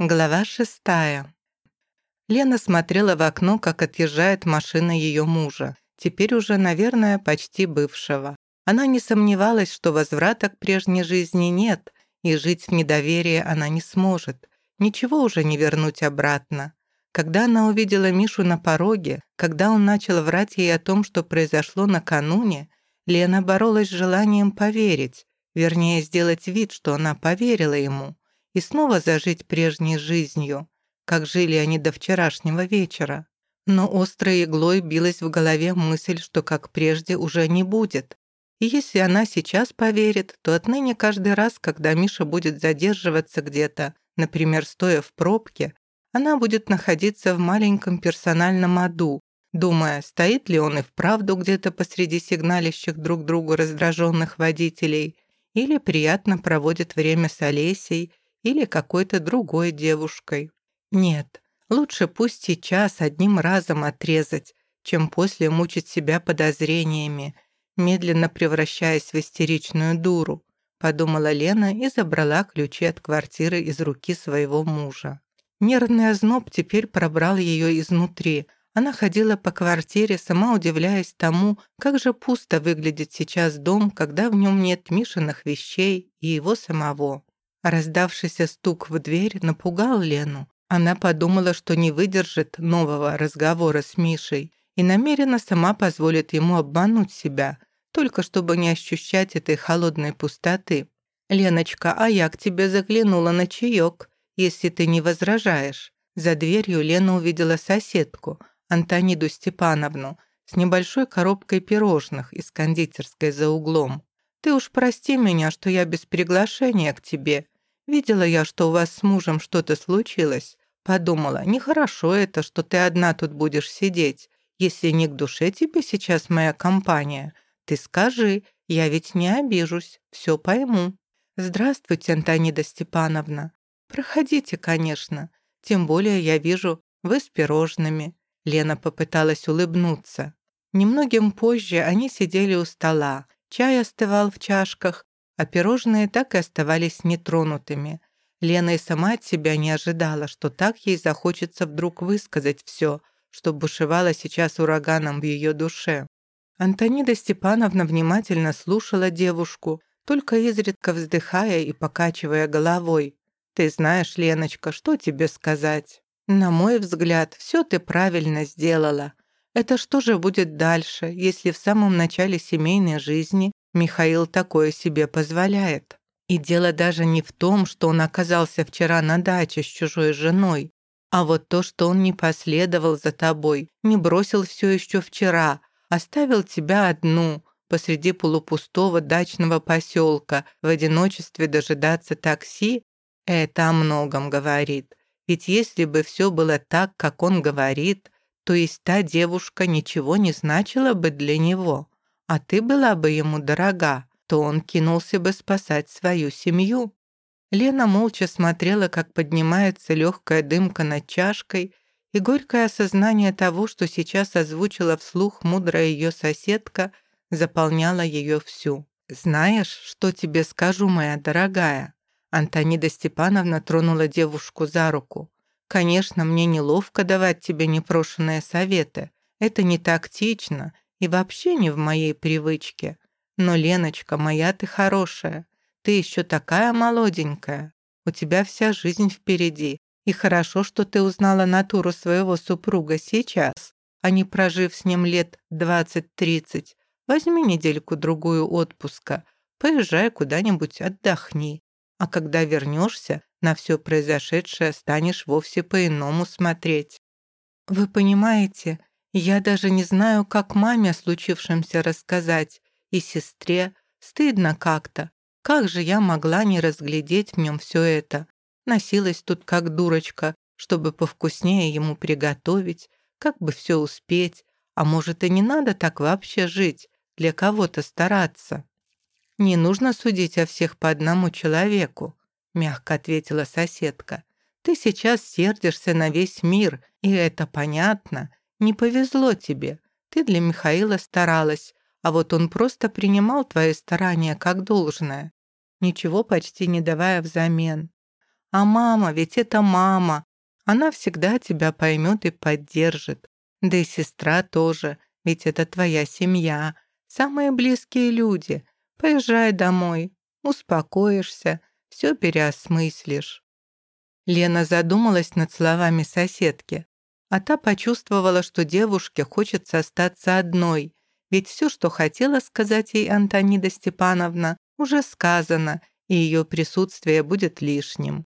Глава шестая. Лена смотрела в окно, как отъезжает машина ее мужа, теперь уже, наверное, почти бывшего. Она не сомневалась, что возврата к прежней жизни нет, и жить в недоверии она не сможет. Ничего уже не вернуть обратно. Когда она увидела Мишу на пороге, когда он начал врать ей о том, что произошло накануне, Лена боролась с желанием поверить, вернее, сделать вид, что она поверила ему и снова зажить прежней жизнью, как жили они до вчерашнего вечера. Но острой иглой билась в голове мысль, что как прежде уже не будет. И если она сейчас поверит, то отныне каждый раз, когда Миша будет задерживаться где-то, например, стоя в пробке, она будет находиться в маленьком персональном аду, думая, стоит ли он и вправду где-то посреди сигналящих друг другу раздраженных водителей, или приятно проводит время с Олесей, или какой-то другой девушкой. Нет, лучше пусть сейчас одним разом отрезать, чем после мучить себя подозрениями, медленно превращаясь в истеричную дуру, подумала Лена и забрала ключи от квартиры из руки своего мужа. Нервный озноб теперь пробрал ее изнутри. Она ходила по квартире, сама удивляясь тому, как же пусто выглядит сейчас дом, когда в нем нет Мишиных вещей и его самого. Раздавшийся стук в дверь напугал Лену. Она подумала, что не выдержит нового разговора с Мишей и намеренно сама позволит ему обмануть себя, только чтобы не ощущать этой холодной пустоты. «Леночка, а я к тебе заглянула на чаек, если ты не возражаешь». За дверью Лена увидела соседку, Антониду Степановну, с небольшой коробкой пирожных из кондитерской за углом. «Ты уж прости меня, что я без приглашения к тебе. Видела я, что у вас с мужем что-то случилось. Подумала, нехорошо это, что ты одна тут будешь сидеть. Если не к душе тебе сейчас моя компания, ты скажи, я ведь не обижусь, все пойму. Здравствуйте, Антонида Степановна. Проходите, конечно. Тем более я вижу, вы с пирожными. Лена попыталась улыбнуться. Немногим позже они сидели у стола. Чай остывал в чашках, а пирожные так и оставались нетронутыми. Лена и сама от себя не ожидала, что так ей захочется вдруг высказать все, что бушевало сейчас ураганом в ее душе. Антонида Степановна внимательно слушала девушку, только изредка вздыхая и покачивая головой. «Ты знаешь, Леночка, что тебе сказать? На мой взгляд, все ты правильно сделала. Это что же будет дальше, если в самом начале семейной жизни Михаил такое себе позволяет. И дело даже не в том, что он оказался вчера на даче с чужой женой, а вот то, что он не последовал за тобой, не бросил все еще вчера, оставил тебя одну посреди полупустого дачного поселка в одиночестве дожидаться такси, это о многом говорит. Ведь если бы все было так, как он говорит, то есть та девушка ничего не значила бы для него а ты была бы ему дорога, то он кинулся бы спасать свою семью». Лена молча смотрела, как поднимается легкая дымка над чашкой, и горькое осознание того, что сейчас озвучила вслух мудрая ее соседка, заполняло ее всю. «Знаешь, что тебе скажу, моя дорогая?» Антонида Степановна тронула девушку за руку. «Конечно, мне неловко давать тебе непрошенные советы. Это не тактично и вообще не в моей привычке. Но, Леночка, моя ты хорошая. Ты еще такая молоденькая. У тебя вся жизнь впереди. И хорошо, что ты узнала натуру своего супруга сейчас, а не прожив с ним лет 20-30. Возьми недельку-другую отпуска, поезжай куда-нибудь, отдохни. А когда вернешься, на все произошедшее станешь вовсе по-иному смотреть. Вы понимаете, я даже не знаю, как маме о случившемся рассказать, и сестре. Стыдно как-то. Как же я могла не разглядеть в нем все это? Носилась тут как дурочка, чтобы повкуснее ему приготовить, как бы все успеть. А может, и не надо так вообще жить, для кого-то стараться. «Не нужно судить о всех по одному человеку», мягко ответила соседка. «Ты сейчас сердишься на весь мир, и это понятно. Не повезло тебе. Ты для Михаила старалась, а вот он просто принимал твои старания как должное, ничего почти не давая взамен. А мама, ведь это мама. Она всегда тебя поймет и поддержит. Да и сестра тоже, ведь это твоя семья. Самые близкие люди. Поезжай домой, успокоишься, все переосмыслишь. Лена задумалась над словами соседки, а та почувствовала, что девушке хочется остаться одной, ведь все, что хотела сказать ей Антонида Степановна, уже сказано, и ее присутствие будет лишним.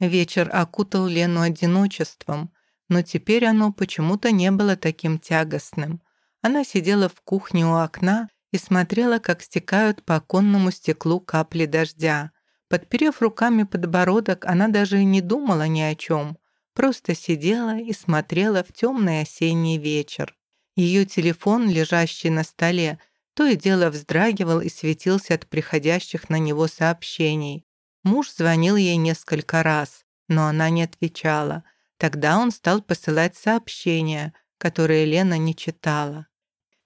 Вечер окутал Лену одиночеством, но теперь оно почему-то не было таким тягостным. Она сидела в кухне у окна и смотрела, как стекают по оконному стеклу капли дождя. Подперев руками подбородок, она даже и не думала ни о чем, просто сидела и смотрела в темный осенний вечер. Ее телефон, лежащий на столе, то и дело вздрагивал и светился от приходящих на него сообщений. Муж звонил ей несколько раз, но она не отвечала. Тогда он стал посылать сообщения, которые Лена не читала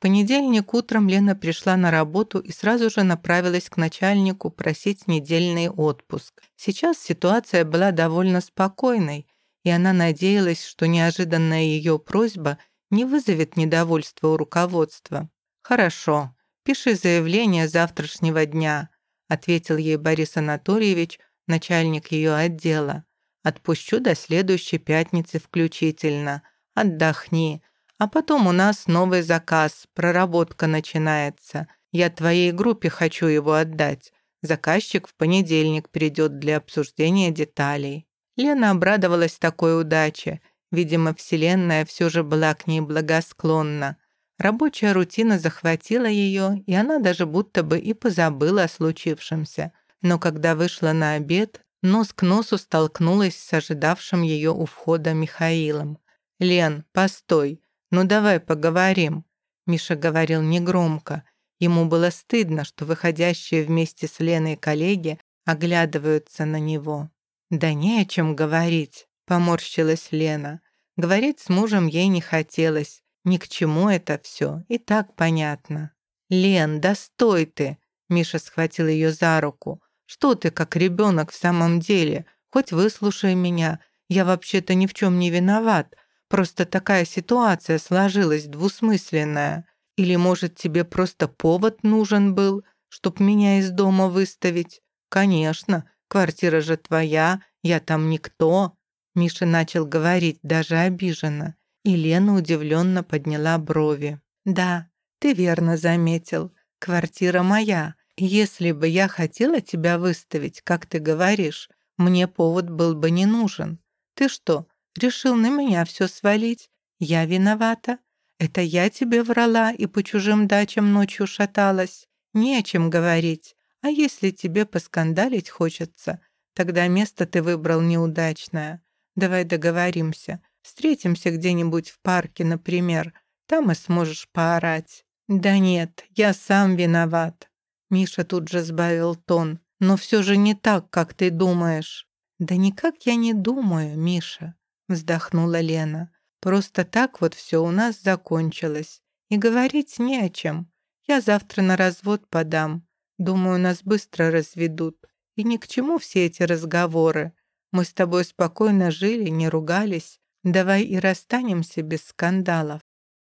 понедельник утром Лена пришла на работу и сразу же направилась к начальнику просить недельный отпуск. Сейчас ситуация была довольно спокойной, и она надеялась, что неожиданная ее просьба не вызовет недовольства у руководства. «Хорошо, пиши заявление завтрашнего дня», ответил ей Борис Анатольевич, начальник ее отдела. «Отпущу до следующей пятницы включительно. Отдохни, а потом у нас новый заказ, проработка начинается. Я твоей группе хочу его отдать. Заказчик в понедельник придет для обсуждения деталей». Лена обрадовалась такой удаче. Видимо, Вселенная все же была к ней благосклонна. Рабочая рутина захватила ее, и она даже будто бы и позабыла о случившемся. Но когда вышла на обед, нос к носу столкнулась с ожидавшим ее у входа Михаилом. «Лен, постой, «Ну давай поговорим», — Миша говорил негромко. Ему было стыдно, что выходящие вместе с Леной коллеги оглядываются на него. «Да не о чем говорить», — поморщилась Лена. Говорить с мужем ей не хотелось. Ни к чему это все, и так понятно. «Лен, да стой ты!» Миша схватил ее за руку. «Что ты, как ребенок в самом деле? Хоть выслушай меня. Я вообще-то ни в чем не виноват. Просто такая ситуация сложилась двусмысленная. Или, может, тебе просто повод нужен был, чтоб меня из дома выставить? Конечно, квартира же твоя, я там никто». Миша начал говорить даже обиженно, и Лена удивленно подняла брови. «Да, ты верно заметил. Квартира моя. Если бы я хотела тебя выставить, как ты говоришь, мне повод был бы не нужен. Ты что, Решил на меня все свалить. Я виновата. Это я тебе врала и по чужим дачам ночью шаталась. Не о чем говорить. А если тебе поскандалить хочется, тогда место ты выбрал неудачное. Давай договоримся. Встретимся где-нибудь в парке, например. Там и сможешь поорать. Да нет, я сам виноват. Миша тут же сбавил тон. Но все же не так, как ты думаешь. Да никак я не думаю, Миша вздохнула Лена. Просто так вот все у нас закончилось. И говорить не о чем. Я завтра на развод подам. Думаю, нас быстро разведут. И ни к чему все эти разговоры. Мы с тобой спокойно жили, не ругались. Давай и расстанемся без скандалов.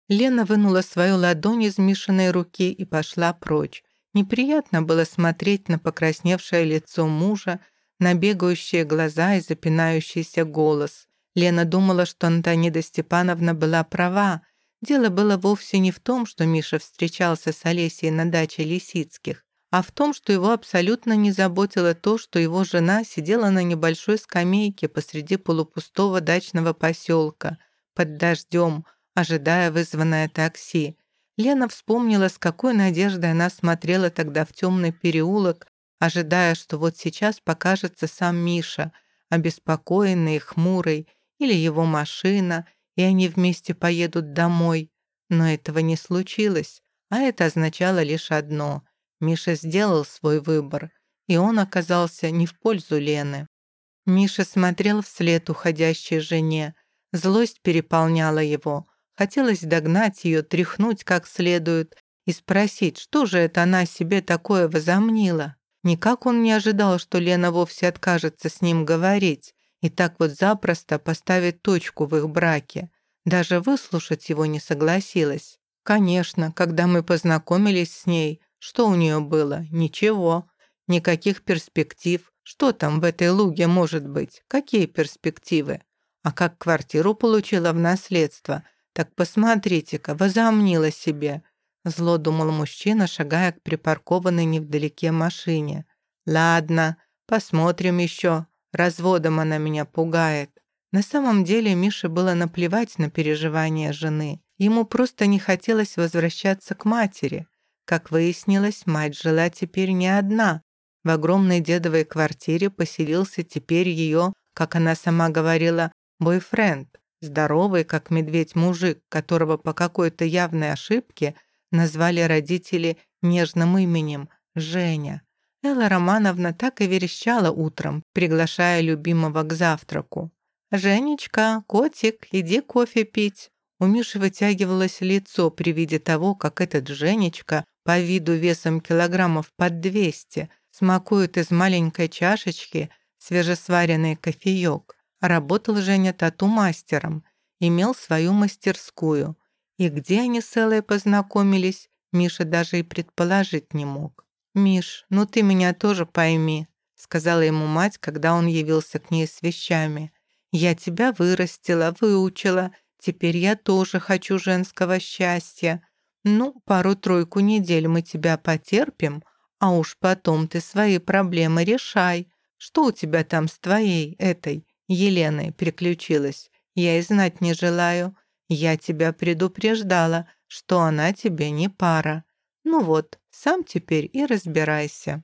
Лена вынула свою ладонь из Мишиной руки и пошла прочь. Неприятно было смотреть на покрасневшее лицо мужа, на бегающие глаза и запинающийся голос. Лена думала, что Антонида Степановна была права. Дело было вовсе не в том, что Миша встречался с Олесей на даче Лисицких, а в том, что его абсолютно не заботило то, что его жена сидела на небольшой скамейке посреди полупустого дачного поселка под дождем, ожидая вызванное такси. Лена вспомнила, с какой надеждой она смотрела тогда в темный переулок, ожидая, что вот сейчас покажется сам Миша, обеспокоенный и хмурый, или его машина, и они вместе поедут домой. Но этого не случилось, а это означало лишь одно. Миша сделал свой выбор, и он оказался не в пользу Лены. Миша смотрел вслед уходящей жене. Злость переполняла его. Хотелось догнать ее, тряхнуть как следует и спросить, что же это она себе такое возомнила. Никак он не ожидал, что Лена вовсе откажется с ним говорить и так вот запросто поставит точку в их браке. Даже выслушать его не согласилась. Конечно, когда мы познакомились с ней, что у нее было? Ничего. Никаких перспектив. Что там в этой луге может быть? Какие перспективы? А как квартиру получила в наследство, так посмотрите-ка, возомнила себе. Зло думал мужчина, шагая к припаркованной невдалеке машине. «Ладно, посмотрим еще. Разводом она меня пугает». На самом деле Мише было наплевать на переживания жены. Ему просто не хотелось возвращаться к матери. Как выяснилось, мать жила теперь не одна. В огромной дедовой квартире поселился теперь ее, как она сама говорила, бойфренд. Здоровый, как медведь мужик, которого по какой-то явной ошибке назвали родители нежным именем Женя. Элла Романовна так и верещала утром, приглашая любимого к завтраку. «Женечка, котик, иди кофе пить». У Миши вытягивалось лицо при виде того, как этот Женечка, по виду весом килограммов под 200, смакует из маленькой чашечки свежесваренный кофеек. Работал Женя тату-мастером, имел свою мастерскую. И где они с Эллой познакомились, Миша даже и предположить не мог. «Миш, ну ты меня тоже пойми», — сказала ему мать, когда он явился к ней с вещами. «Я тебя вырастила, выучила, теперь я тоже хочу женского счастья. Ну, пару-тройку недель мы тебя потерпим, а уж потом ты свои проблемы решай. Что у тебя там с твоей, этой, Еленой приключилось? Я и знать не желаю. Я тебя предупреждала, что она тебе не пара. Ну вот, сам теперь и разбирайся».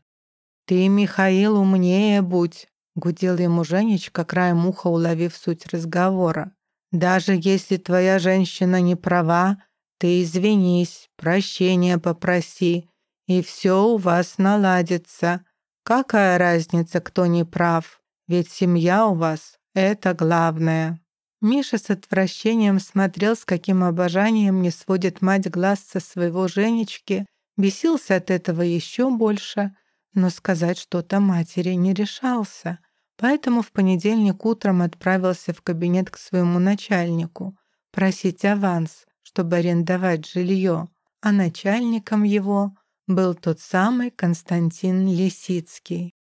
«Ты, Михаил, умнее будь», — гудел ему Женечка, краем уха уловив суть разговора. «Даже если твоя женщина не права, ты извинись, прощения попроси, и все у вас наладится. Какая разница, кто не прав? Ведь семья у вас — это главное». Миша с отвращением смотрел, с каким обожанием не сводит мать глаз со своего Женечки, бесился от этого еще больше, но сказать что-то матери не решался. Поэтому в понедельник утром отправился в кабинет к своему начальнику просить аванс, чтобы арендовать жилье, а начальником его был тот самый Константин Лисицкий.